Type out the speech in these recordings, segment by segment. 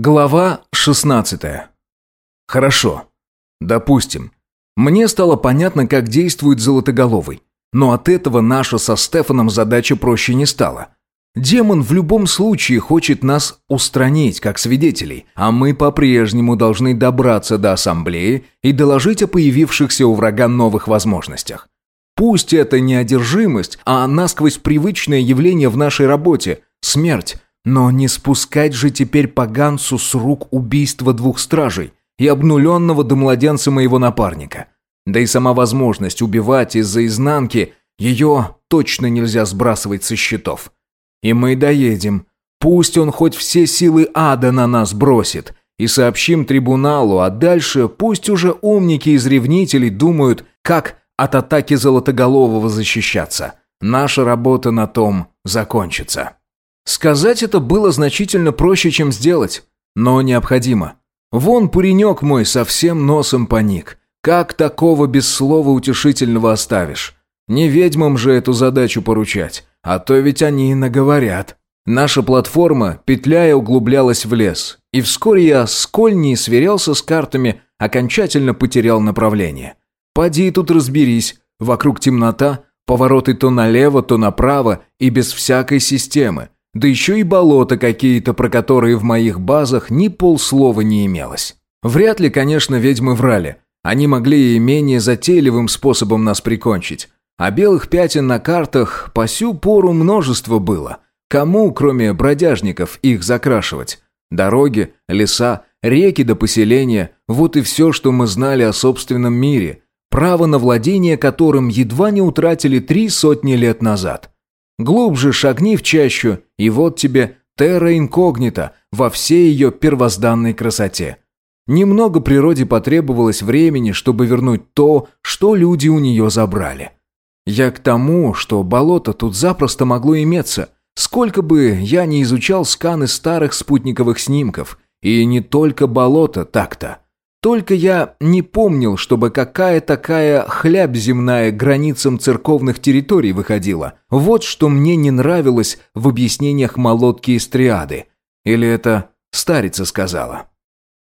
Глава 16. Хорошо. Допустим. Мне стало понятно, как действует Золотоголовый. Но от этого наша со Стефаном задача проще не стала. Демон в любом случае хочет нас устранить как свидетелей, а мы по-прежнему должны добраться до ассамблеи и доложить о появившихся у врага новых возможностях. Пусть это не одержимость, а насквозь привычное явление в нашей работе – смерть – но не спускать же теперь поганцу с рук убийства двух стражей и обнуленного до младенца моего напарника. Да и сама возможность убивать из-за изнанки, ее точно нельзя сбрасывать со счетов. И мы доедем. Пусть он хоть все силы ада на нас бросит. И сообщим трибуналу, а дальше пусть уже умники из ревнителей думают, как от атаки Золотоголового защищаться. Наша работа на том закончится. Сказать это было значительно проще, чем сделать, но необходимо. Вон паренек мой совсем носом поник. Как такого без слова утешительного оставишь? Не ведьмам же эту задачу поручать, а то ведь они наговорят. Наша платформа, петляя, углублялась в лес, и вскоре я, сколь не сверялся с картами, окончательно потерял направление. Поди тут разберись, вокруг темнота, повороты то налево, то направо и без всякой системы – да еще и болота какие-то, про которые в моих базах ни полслова не имелось. Вряд ли, конечно, ведьмы врали. Они могли и менее затейливым способом нас прикончить. А белых пятен на картах по сю пору множество было. Кому, кроме бродяжников, их закрашивать? Дороги, леса, реки до поселения – вот и все, что мы знали о собственном мире, право на владение которым едва не утратили три сотни лет назад – Глубже шагни в чащу, и вот тебе терра инкогнита во всей ее первозданной красоте. Немного природе потребовалось времени, чтобы вернуть то, что люди у нее забрали. Я к тому, что болото тут запросто могло иметься, сколько бы я не изучал сканы старых спутниковых снимков, и не только болото так-то. Только я не помнил, чтобы какая такая хляб земная границам церковных территорий выходила. Вот что мне не нравилось в объяснениях молотки и стриады. Или это старица сказала?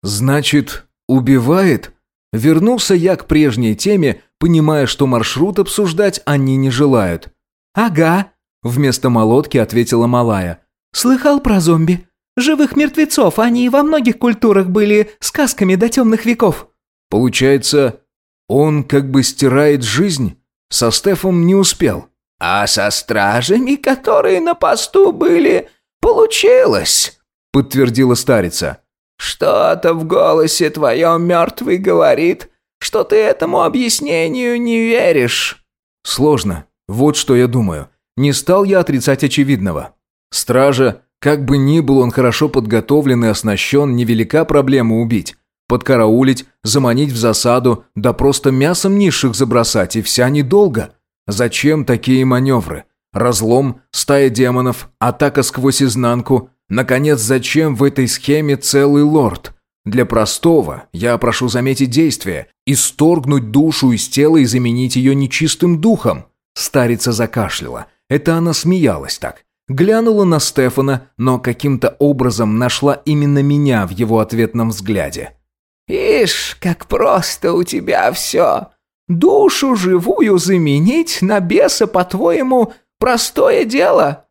«Значит, убивает?» Вернулся я к прежней теме, понимая, что маршрут обсуждать они не желают. «Ага», — вместо молотки ответила Малая. «Слыхал про зомби? Живых мертвецов, они во многих культурах были сказками до темных веков». «Получается, он как бы стирает жизнь? Со Стефом не успел». «А со стражами, которые на посту были, получилось», — подтвердила старица. «Что-то в голосе твоем мертвый говорит, что ты этому объяснению не веришь». «Сложно. Вот что я думаю. Не стал я отрицать очевидного. Стража как бы ни был он хорошо подготовлен и оснащен, невелика проблема убить. Подкараулить, заманить в засаду, да просто мясом низших забросать, и вся недолго. Зачем такие маневры? Разлом, стая демонов, атака сквозь изнанку. Наконец, зачем в этой схеме целый лорд? Для простого, я прошу заметить действие, исторгнуть душу из тела и заменить ее нечистым духом. Старица закашляла. Это она смеялась так. Глянула на Стефана, но каким-то образом нашла именно меня в его ответном взгляде. «Ишь, как просто у тебя все! Душу живую заменить на беса, по-твоему, простое дело?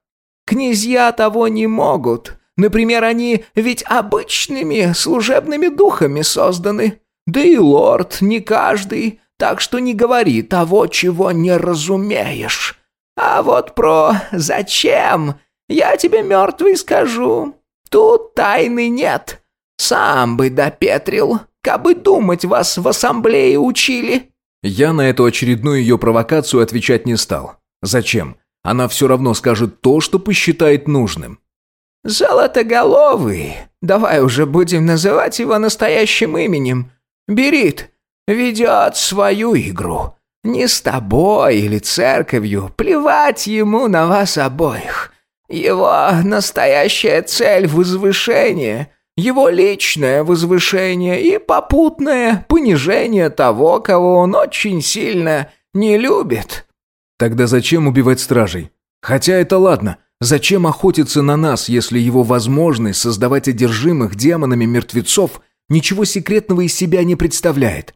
Князья того не могут. Например, они ведь обычными служебными духами созданы. Да и лорд не каждый, так что не говори того, чего не разумеешь. А вот про «зачем» я тебе мертвый скажу. Тут тайны нет. Сам бы допетрил, кабы думать вас в ассамблее учили». Я на эту очередную ее провокацию отвечать не стал. Зачем? Она все равно скажет то, что посчитает нужным. «Золотоголовый, давай уже будем называть его настоящим именем. Берит, ведет свою игру. Не с тобой или церковью, плевать ему на вас обоих. Его настоящая цель – возвышение, его личное возвышение и попутное понижение того, кого он очень сильно не любит». «Тогда зачем убивать стражей? Хотя это ладно, Зачем охотиться на нас, если его возможность создавать одержимых демонами мертвецов ничего секретного из себя не представляет?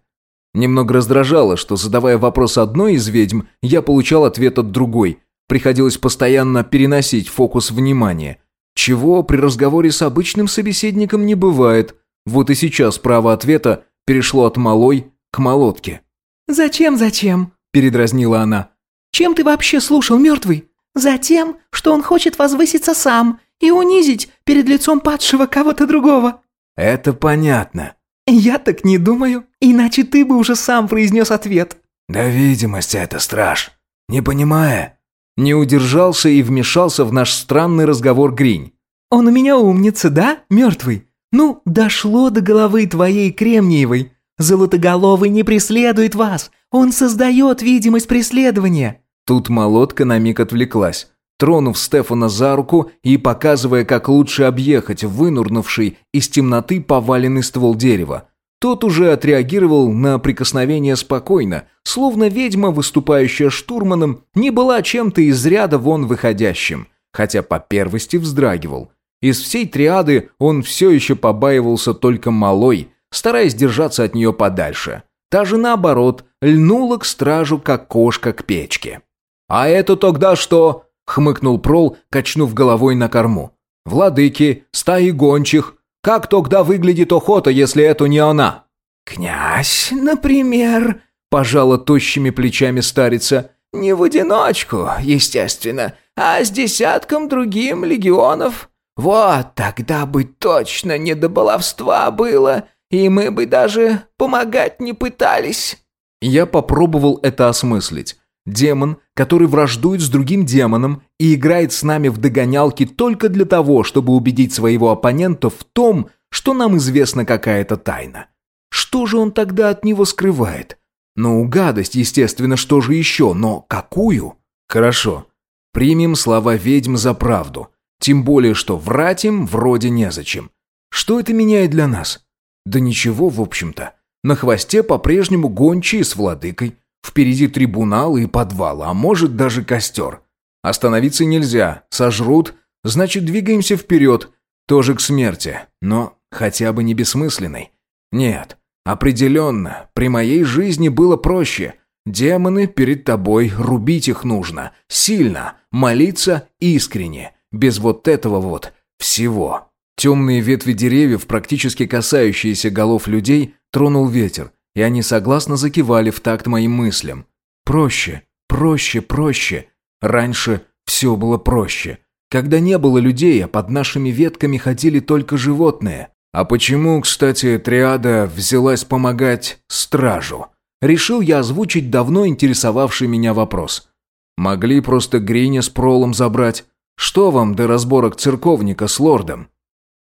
Немного раздражало, что, задавая вопрос одной из ведьм, я получал ответ от другой. Приходилось постоянно переносить фокус внимания. Чего при разговоре с обычным собеседником не бывает. Вот и сейчас право ответа перешло от малой к молотке. «Зачем, зачем?» – передразнила она. «Чем ты вообще слушал, мертвый? Затем, что он хочет возвыситься сам и унизить перед лицом падшего кого-то другого». «Это понятно». «Я так не думаю, иначе ты бы уже сам произнес ответ». «Да видимость это страж. Не понимая». Не удержался и вмешался в наш странный разговор Гринь. «Он у меня умница, да, мертвый? Ну, дошло до головы твоей кремниевой. Золотоголовый не преследует вас, он создает видимость преследования». Тут молотка на миг отвлеклась, тронув Стефана за руку и показывая, как лучше объехать вынурнувший из темноты поваленный ствол дерева. Тот уже отреагировал на прикосновение спокойно, словно ведьма, выступающая штурманом, не была чем-то из ряда вон выходящим, хотя по первости вздрагивал. Из всей триады он все еще побаивался только малой, стараясь держаться от нее подальше. Та же наоборот, льнула к стражу, как кошка к печке. «А это тогда что?» — хмыкнул Прол, качнув головой на корму. «Владыки, стаи гончих. Как тогда выглядит охота, если это не она?» «Князь, например», — пожала тощими плечами старица. «Не в одиночку, естественно, а с десятком другим легионов. Вот тогда бы точно не до баловства было, и мы бы даже помогать не пытались». Я попробовал это осмыслить. Демон, который враждует с другим демоном и играет с нами в догонялки только для того, чтобы убедить своего оппонента в том, что нам известна какая-то тайна. Что же он тогда от него скрывает? Ну, гадость, естественно, что же еще, но какую? Хорошо. Примем слова ведьм за правду. Тем более, что врать им вроде незачем. Что это меняет для нас? Да ничего, в общем-то. На хвосте по-прежнему гончие с владыкой. Впереди трибунал и подвал, а может даже костер. Остановиться нельзя, сожрут, значит двигаемся вперед, тоже к смерти, но хотя бы не бессмысленной. Нет, определенно, при моей жизни было проще. Демоны перед тобой, рубить их нужно, сильно, молиться искренне, без вот этого вот всего. Темные ветви деревьев, практически касающиеся голов людей, тронул ветер, и они согласно закивали в такт моим мыслям. Проще, проще, проще. Раньше все было проще. Когда не было людей, а под нашими ветками ходили только животные. А почему, кстати, триада взялась помогать стражу? Решил я озвучить давно интересовавший меня вопрос. Могли просто Гриня с Пролом забрать. Что вам до разборок церковника с лордом?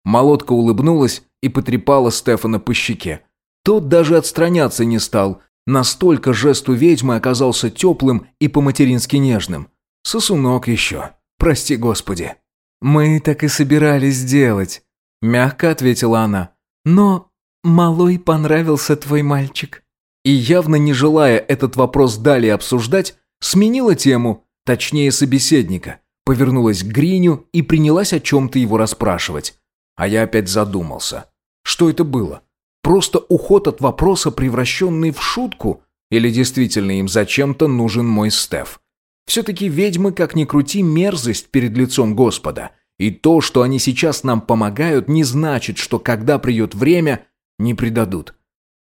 Молотка улыбнулась и потрепала Стефана по щеке. Тот даже отстраняться не стал. Настолько жест у ведьмы оказался теплым и по-матерински нежным. Сосунок еще. Прости господи. «Мы так и собирались сделать», – мягко ответила она. «Но малой понравился твой мальчик». И явно не желая этот вопрос далее обсуждать, сменила тему, точнее собеседника, повернулась к Гриню и принялась о чем-то его расспрашивать. А я опять задумался. Что это было? Просто уход от вопроса, превращенный в шутку? Или действительно им зачем-то нужен мой Стеф? Все-таки ведьмы, как ни крути, мерзость перед лицом Господа. И то, что они сейчас нам помогают, не значит, что когда придет время, не предадут.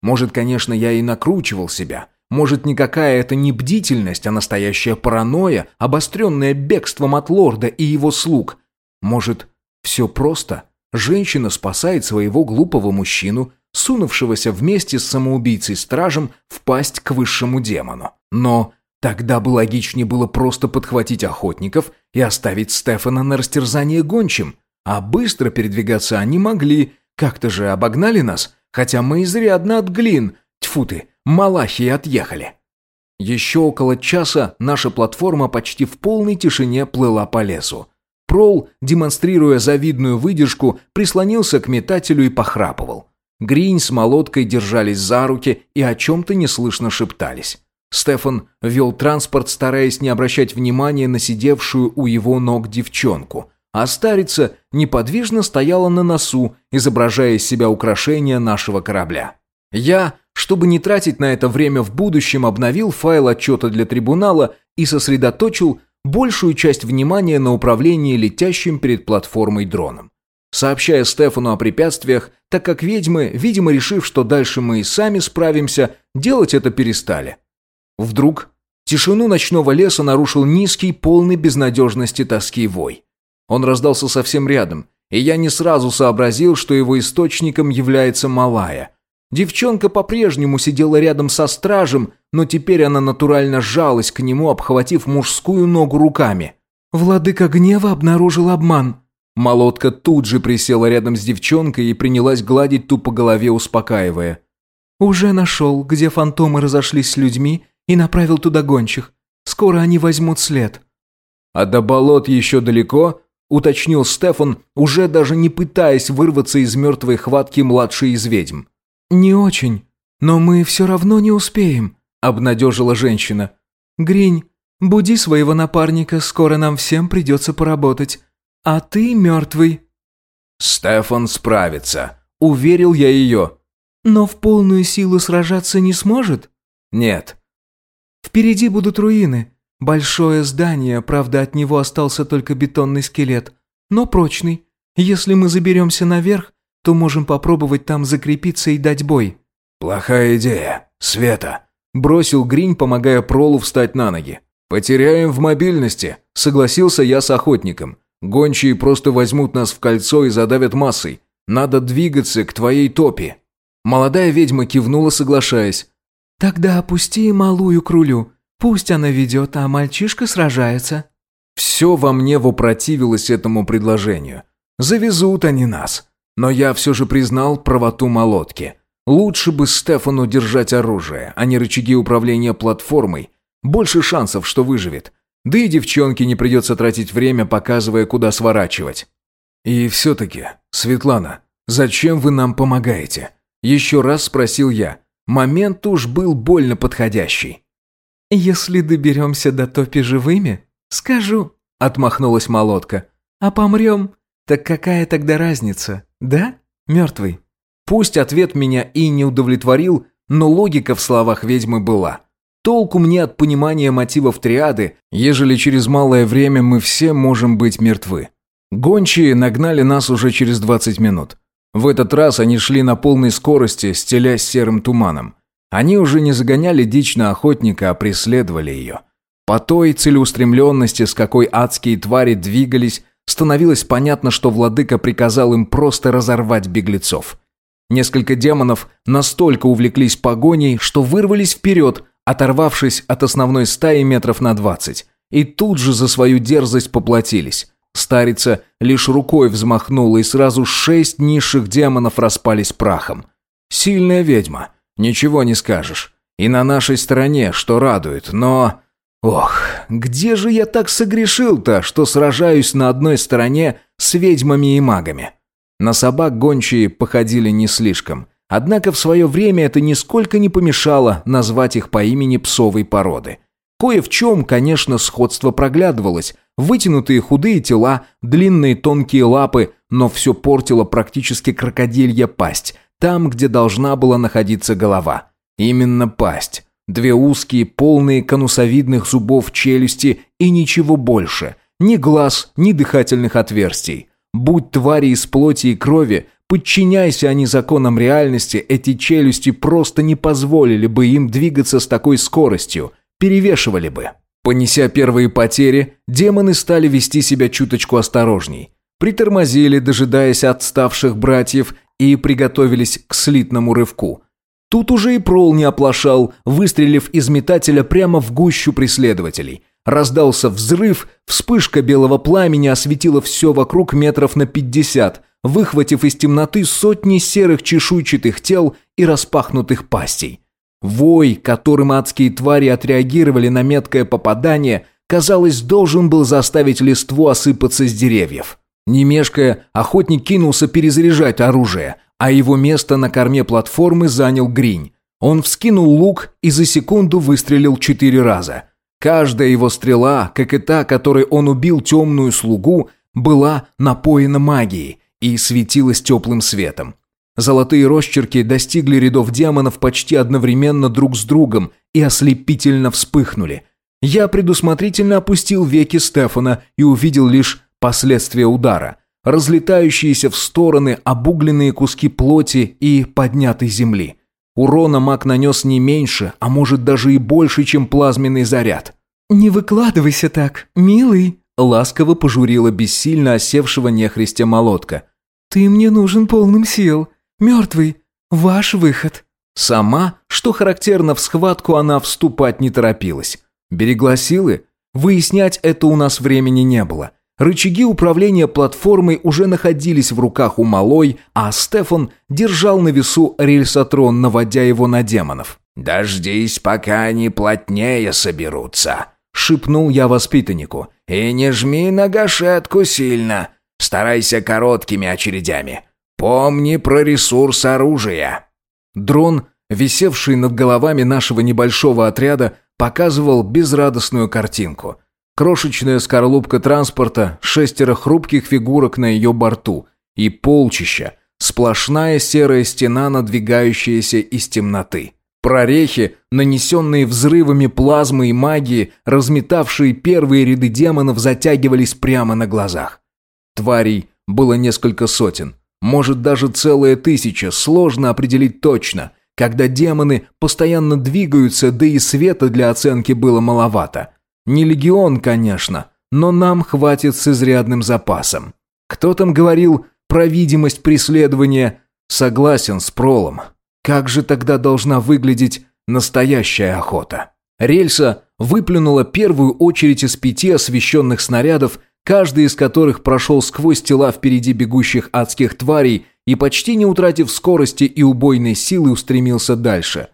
Может, конечно, я и накручивал себя. Может, никакая это не бдительность, а настоящая паранойя, обостренная бегством от лорда и его слуг. Может, все просто? Женщина спасает своего глупого мужчину, сунувшегося вместе с самоубийцей-стражем в пасть к высшему демону. Но тогда бы логичнее было просто подхватить охотников и оставить Стефана на растерзание гончим. А быстро передвигаться они могли, как-то же обогнали нас, хотя мы изрядно от глин, тьфу ты, малахи отъехали. Еще около часа наша платформа почти в полной тишине плыла по лесу. Прол, демонстрируя завидную выдержку, прислонился к метателю и похрапывал. Гринь с молоткой держались за руки и о чем-то неслышно шептались. Стефан вел транспорт, стараясь не обращать внимания на сидевшую у его ног девчонку, а старица неподвижно стояла на носу, изображая из себя украшение нашего корабля. Я, чтобы не тратить на это время в будущем, обновил файл отчета для трибунала и сосредоточил большую часть внимания на управлении летящим перед платформой дроном. Сообщая Стефану о препятствиях, так как ведьмы, видимо решив, что дальше мы и сами справимся, делать это перестали. Вдруг тишину ночного леса нарушил низкий, полный безнадежности тоски вой. Он раздался совсем рядом, и я не сразу сообразил, что его источником является малая. Девчонка по-прежнему сидела рядом со стражем, но теперь она натурально сжалась к нему, обхватив мужскую ногу руками. «Владыка гнева обнаружил обман». Молотка тут же присела рядом с девчонкой и принялась гладить ту по голове, успокаивая. «Уже нашел, где фантомы разошлись с людьми и направил туда гончих. Скоро они возьмут след». «А до болот еще далеко?» – уточнил Стефан, уже даже не пытаясь вырваться из мертвой хватки младшей из ведьм. «Не очень, но мы все равно не успеем», – обнадежила женщина. «Гринь, буди своего напарника, скоро нам всем придется поработать. А ты мертвый». «Стефан справится», – уверил я ее. «Но в полную силу сражаться не сможет?» «Нет, Впереди будут руины. Большое здание, правда, от него остался только бетонный скелет, но прочный. Если мы заберемся наверх, то можем попробовать там закрепиться и дать бой». «Плохая идея. Света», – бросил Гринь, помогая Пролу встать на ноги. «Потеряем в мобильности», – согласился я с охотником. «Гончие просто возьмут нас в кольцо и задавят массой. Надо двигаться к твоей топе». Молодая ведьма кивнула, соглашаясь. «Тогда опусти малую к рулю. Пусть она ведет, а мальчишка сражается». Все во мне вопротивилось этому предложению. Завезут они нас. Но я все же признал правоту молотки. Лучше бы Стефану держать оружие, а не рычаги управления платформой. Больше шансов, что выживет. Да и девчонке не придется тратить время, показывая, куда сворачивать. И все-таки, Светлана, зачем вы нам помогаете? Еще раз спросил я. Момент уж был больно подходящий. «Если доберемся до топи живыми, скажу», — отмахнулась молотка. «А помрем, так какая тогда разница, да, мертвый?» Пусть ответ меня и не удовлетворил, но логика в словах ведьмы была. Толку мне от понимания мотивов триады, ежели через малое время мы все можем быть мертвы. Гончие нагнали нас уже через 20 минут. В этот раз они шли на полной скорости, стелясь серым туманом. Они уже не загоняли дичь на охотника, а преследовали ее. По той целеустремленности, с какой адские твари двигались, становилось понятно, что владыка приказал им просто разорвать беглецов. Несколько демонов настолько увлеклись погоней, что вырвались вперед, оторвавшись от основной стаи метров на двадцать, и тут же за свою дерзость поплатились. Старица лишь рукой взмахнула, и сразу шесть низших демонов распались прахом. Сильная ведьма, ничего не скажешь. И на нашей стороне, что радует, но... Ох, где же я так согрешил-то, что сражаюсь на одной стороне с ведьмами и магами? На собак гончие походили не слишком. Однако в свое время это нисколько не помешало назвать их по имени псовой породы. Кое в чем, конечно, сходство проглядывалось, Вытянутые худые тела, длинные тонкие лапы, но все портило практически крокодилья пасть, там, где должна была находиться голова. Именно пасть. Две узкие, полные конусовидных зубов челюсти и ничего больше. Ни глаз, ни дыхательных отверстий. Будь твари из плоти и крови, подчиняйся они законам реальности, эти челюсти просто не позволили бы им двигаться с такой скоростью, перевешивали бы. Понеся первые потери, демоны стали вести себя чуточку осторожней. Притормозили, дожидаясь отставших братьев, и приготовились к слитному рывку. Тут уже и Прол не оплошал, выстрелив из метателя прямо в гущу преследователей. Раздался взрыв, вспышка белого пламени осветила все вокруг метров на пятьдесят, выхватив из темноты сотни серых чешуйчатых тел и распахнутых пастей. Вой, которым адские твари отреагировали на меткое попадание, казалось, должен был заставить листву осыпаться с деревьев. Не охотник кинулся перезаряжать оружие, а его место на корме платформы занял Гринь. Он вскинул лук и за секунду выстрелил четыре раза. Каждая его стрела, как и та, которой он убил темную слугу, была напоена магией и светилась теплым светом. Золотые росчерки достигли рядов демонов почти одновременно друг с другом и ослепительно вспыхнули. Я предусмотрительно опустил веки Стефана и увидел лишь последствия удара. Разлетающиеся в стороны обугленные куски плоти и поднятой земли. Урона маг нанес не меньше, а может даже и больше, чем плазменный заряд. «Не выкладывайся так, милый», — ласково пожурила бессильно осевшего нехристя молотка. «Ты мне нужен полным сил. Мертвый. Ваш выход». Сама, что характерно в схватку, она вступать не торопилась. Берегла силы? Выяснять это у нас времени не было. Рычаги управления платформой уже находились в руках у малой, а Стефан держал на весу рельсотрон, наводя его на демонов. «Дождись, пока они плотнее соберутся», — шепнул я воспитаннику. «И не жми на гашетку сильно. Старайся короткими очередями. Помни про ресурс оружия». Дрон, висевший над головами нашего небольшого отряда, показывал безрадостную картинку — Крошечная скорлупка транспорта, шестеро хрупких фигурок на ее борту и полчища, сплошная серая стена, надвигающаяся из темноты. Прорехи, нанесенные взрывами плазмы и магии, разметавшие первые ряды демонов, затягивались прямо на глазах. Тварей было несколько сотен, может даже целая тысяча, сложно определить точно, когда демоны постоянно двигаются, да и света для оценки было маловато – не легион, конечно, но нам хватит с изрядным запасом. Кто там говорил про видимость преследования? Согласен с Пролом. Как же тогда должна выглядеть настоящая охота? Рельса выплюнула первую очередь из пяти освещенных снарядов, каждый из которых прошел сквозь тела впереди бегущих адских тварей и, почти не утратив скорости и убойной силы, устремился дальше.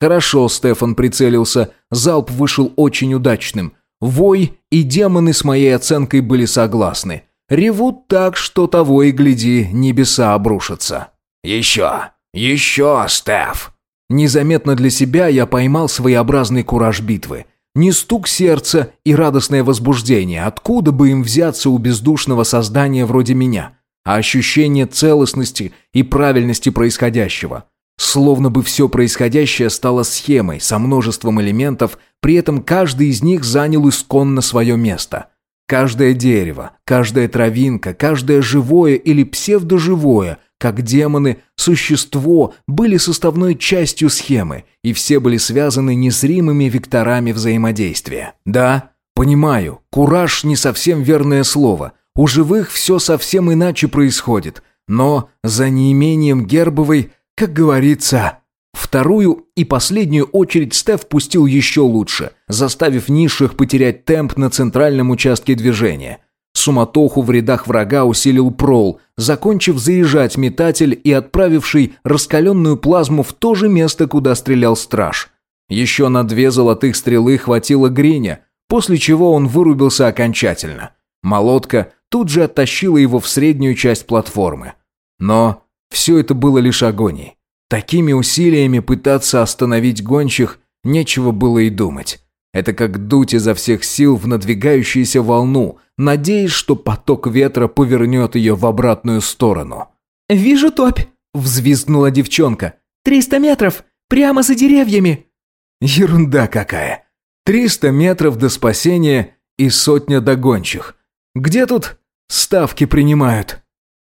Хорошо Стефан прицелился, залп вышел очень удачным. Вой и демоны с моей оценкой были согласны. Ревут так, что того и гляди, небеса обрушатся. «Еще! Еще, Стеф!» Незаметно для себя я поймал своеобразный кураж битвы. Не стук сердца и радостное возбуждение, откуда бы им взяться у бездушного создания вроде меня, а ощущение целостности и правильности происходящего. Словно бы все происходящее стало схемой со множеством элементов, при этом каждый из них занял исконно свое место. Каждое дерево, каждая травинка, каждое живое или псевдоживое, как демоны, существо были составной частью схемы, и все были связаны незримыми векторами взаимодействия. Да, понимаю, кураж не совсем верное слово. У живых все совсем иначе происходит, но за неимением гербовой как говорится, вторую и последнюю очередь Стеф пустил еще лучше, заставив низших потерять темп на центральном участке движения. Суматоху в рядах врага усилил прол, закончив заезжать метатель и отправивший раскаленную плазму в то же место, куда стрелял страж. Еще на две золотых стрелы хватило Гриня, после чего он вырубился окончательно. Молотка тут же оттащила его в среднюю часть платформы. Но все это было лишь агонией. Такими усилиями пытаться остановить гончих нечего было и думать. Это как дуть изо всех сил в надвигающуюся волну, надеясь, что поток ветра повернет ее в обратную сторону. «Вижу топь!» – взвизгнула девчонка. «Триста метров! Прямо за деревьями!» Ерунда какая! Триста метров до спасения и сотня догончих. Где тут ставки принимают?»